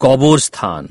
কবরস্থান।